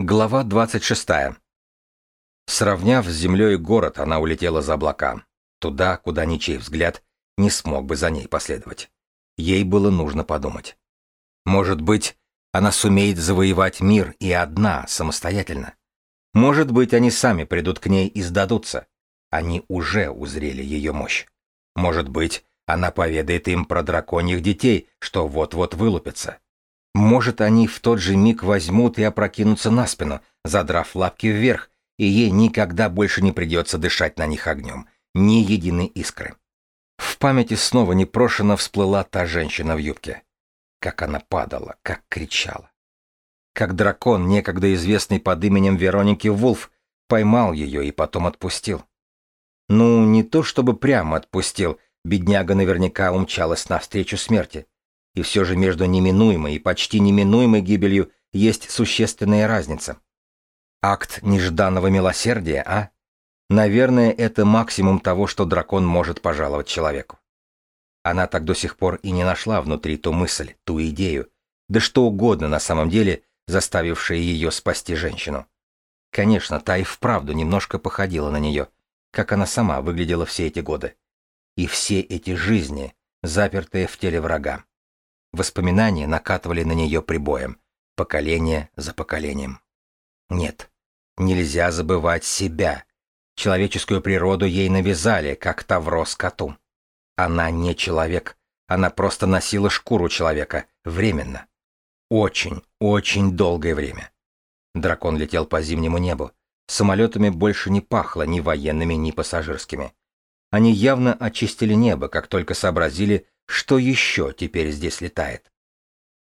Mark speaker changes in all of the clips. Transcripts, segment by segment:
Speaker 1: Глава 26. Сравняв с землей город, она улетела за облака, туда, куда ничей взгляд не смог бы за ней последовать. Ей было нужно подумать. Может быть, она сумеет завоевать мир и одна, самостоятельно. Может быть, они сами придут к ней и сдадутся. Они уже узрели ее мощь. Может быть, она поведает им про драконьих детей, что вот-вот вылупятся. Может, они в тот же миг возьмут и опрокинутся на спину, задрав лапки вверх, и ей никогда больше не придется дышать на них огнем, ни единой искры. В памяти снова непрошено всплыла та женщина в юбке. Как она падала, как кричала. Как дракон, некогда известный под именем Вероники Вулф, поймал ее и потом отпустил. Ну, не то чтобы прямо отпустил, бедняга наверняка умчалась навстречу смерти. И все же между неминуемой и почти неминуемой гибелью есть существенная разница. Акт нежданного милосердия, а? Наверное, это максимум того, что дракон может пожаловать человеку. Она так до сих пор и не нашла внутри ту мысль, ту идею, да что угодно на самом деле, заставившая ее спасти женщину. Конечно, та и вправду немножко походила на нее, как она сама выглядела все эти годы. И все эти жизни, запертые в теле врага. Воспоминания накатывали на нее прибоем, поколение за поколением. Нет, нельзя забывать себя. Человеческую природу ей навязали, как тавро скоту. Она не человек, она просто носила шкуру человека, временно. Очень, очень долгое время. Дракон летел по зимнему небу. Самолетами больше не пахло ни военными, ни пассажирскими. Они явно очистили небо, как только сообразили, что еще теперь здесь летает?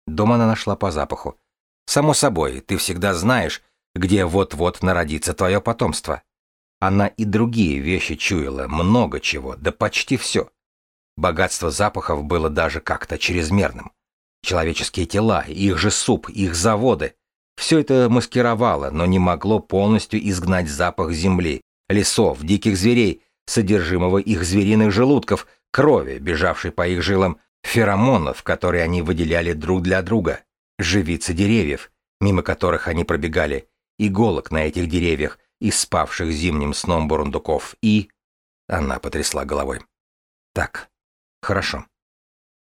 Speaker 1: Дом она нашла по запаху. Само собой, ты всегда знаешь, где вот-вот народится твое потомство. Она и другие вещи чуяла, много чего, да почти все. Богатство запахов было даже как-то чрезмерным. Человеческие тела, их же суп, их заводы. Все это маскировало, но не могло полностью изгнать запах земли, лесов, диких зверей, содержимого их звериных желудков, крови, бежавшей по их жилам, феромонов, которые они выделяли друг для друга, живицы деревьев, мимо которых они пробегали, иголок на этих деревьях, и спавших зимним сном бурундуков, и... Она потрясла головой. Так, хорошо.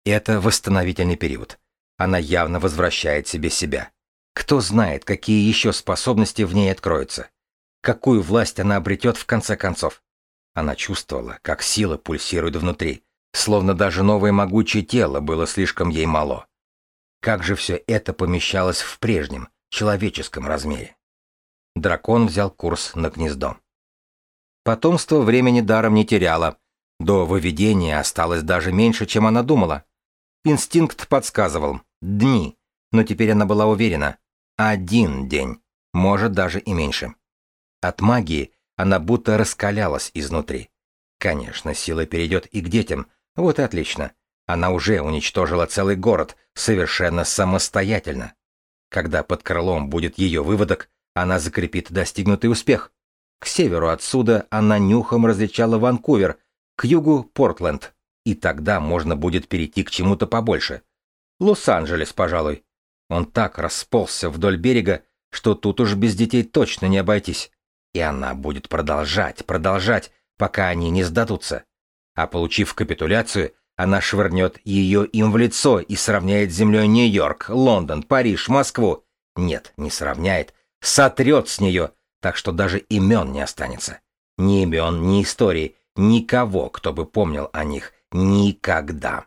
Speaker 1: Это восстановительный период. Она явно возвращает себе себя. Кто знает, какие еще способности в ней откроются. Какую власть она обретет в конце концов. Она чувствовала, как сила пульсирует внутри, словно даже новое могучее тело было слишком ей мало. Как же все это помещалось в прежнем, человеческом размере? Дракон взял курс на гнездо. Потомство времени даром не теряло. До выведения осталось даже меньше, чем она думала. Инстинкт подсказывал — дни, но теперь она была уверена — один день, может даже и меньше. От магии она будто раскалялась изнутри. Конечно, сила перейдет и к детям. Вот и отлично. Она уже уничтожила целый город, совершенно самостоятельно. Когда под крылом будет ее выводок, она закрепит достигнутый успех. К северу отсюда она нюхом различала Ванкувер, к югу — Портленд. И тогда можно будет перейти к чему-то побольше. Лос-Анджелес, пожалуй. Он так расползся вдоль берега, что тут уж без детей точно не обойтись. И она будет продолжать, продолжать, пока они не сдадутся. А получив капитуляцию, она швырнет ее им в лицо и сравняет с землей Нью-Йорк, Лондон, Париж, Москву. Нет, не сравняет, сотрет с нее, так что даже имен не останется. Ни имен, ни истории, никого, кто бы помнил о них. Никогда.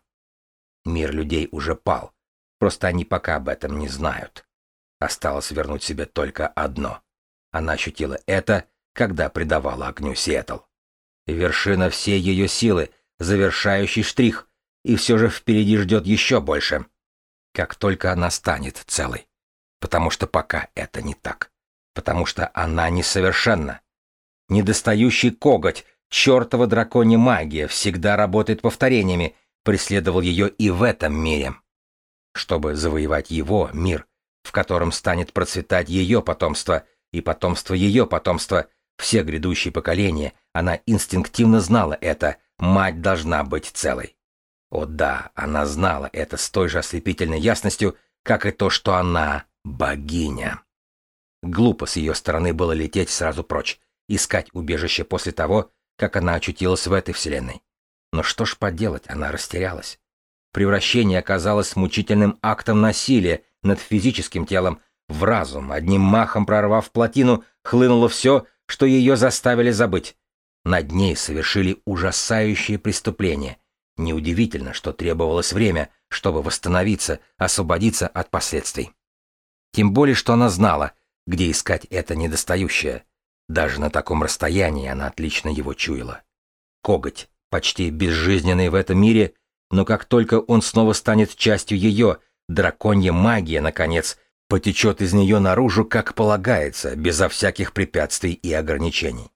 Speaker 1: Мир людей уже пал. Просто они пока об этом не знают. Осталось вернуть себе только одно — она ощутила это, когда предавала огню Сиэтл. Вершина всей ее силы, завершающий штрих, и все же впереди ждет еще больше. Как только она станет целой. Потому что пока это не так. Потому что она несовершенна. Недостающий коготь, чертова драконья магия, всегда работает повторениями, преследовал ее и в этом мире. Чтобы завоевать его мир, в котором станет процветать ее потомство — и потомство ее потомства, все грядущие поколения, она инстинктивно знала это, мать должна быть целой. О да, она знала это с той же ослепительной ясностью, как и то, что она богиня. Глупо с ее стороны было лететь сразу прочь, искать убежище после того, как она очутилась в этой вселенной. Но что ж поделать, она растерялась. Превращение оказалось мучительным актом насилия над физическим телом. В разум, одним махом прорвав плотину, хлынуло все, что ее заставили забыть. Над ней совершили ужасающее преступление. Неудивительно, что требовалось время, чтобы восстановиться, освободиться от последствий. Тем более, что она знала, где искать это недостающее. Даже на таком расстоянии она отлично его чуяла. Коготь, почти безжизненный в этом мире, но как только он снова станет частью ее, драконья магия, наконец, потечет из нее наружу, как полагается, безо всяких препятствий и ограничений.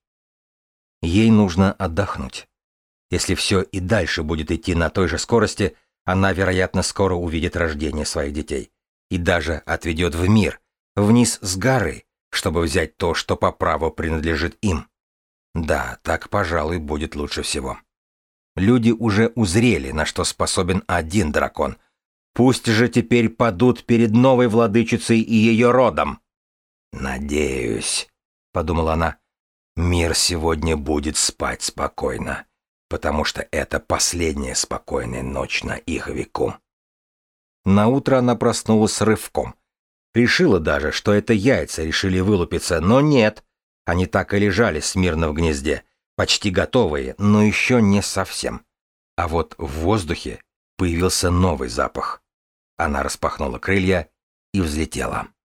Speaker 1: Ей нужно отдохнуть. Если все и дальше будет идти на той же скорости, она, вероятно, скоро увидит рождение своих детей и даже отведет в мир, вниз с горы, чтобы взять то, что по праву принадлежит им. Да, так, пожалуй, будет лучше всего. Люди уже узрели, на что способен один дракон. Пусть же теперь падут перед новой владычицей и ее родом. «Надеюсь», — подумала она, — «мир сегодня будет спать спокойно, потому что это последняя спокойная ночь на их веку». Наутро она проснулась рывком. Решила даже, что это яйца решили вылупиться, но нет. Они так и лежали смирно в гнезде, почти готовые, но еще не совсем. А вот в воздухе появился новый запах. Она распахнула крылья и взлетела.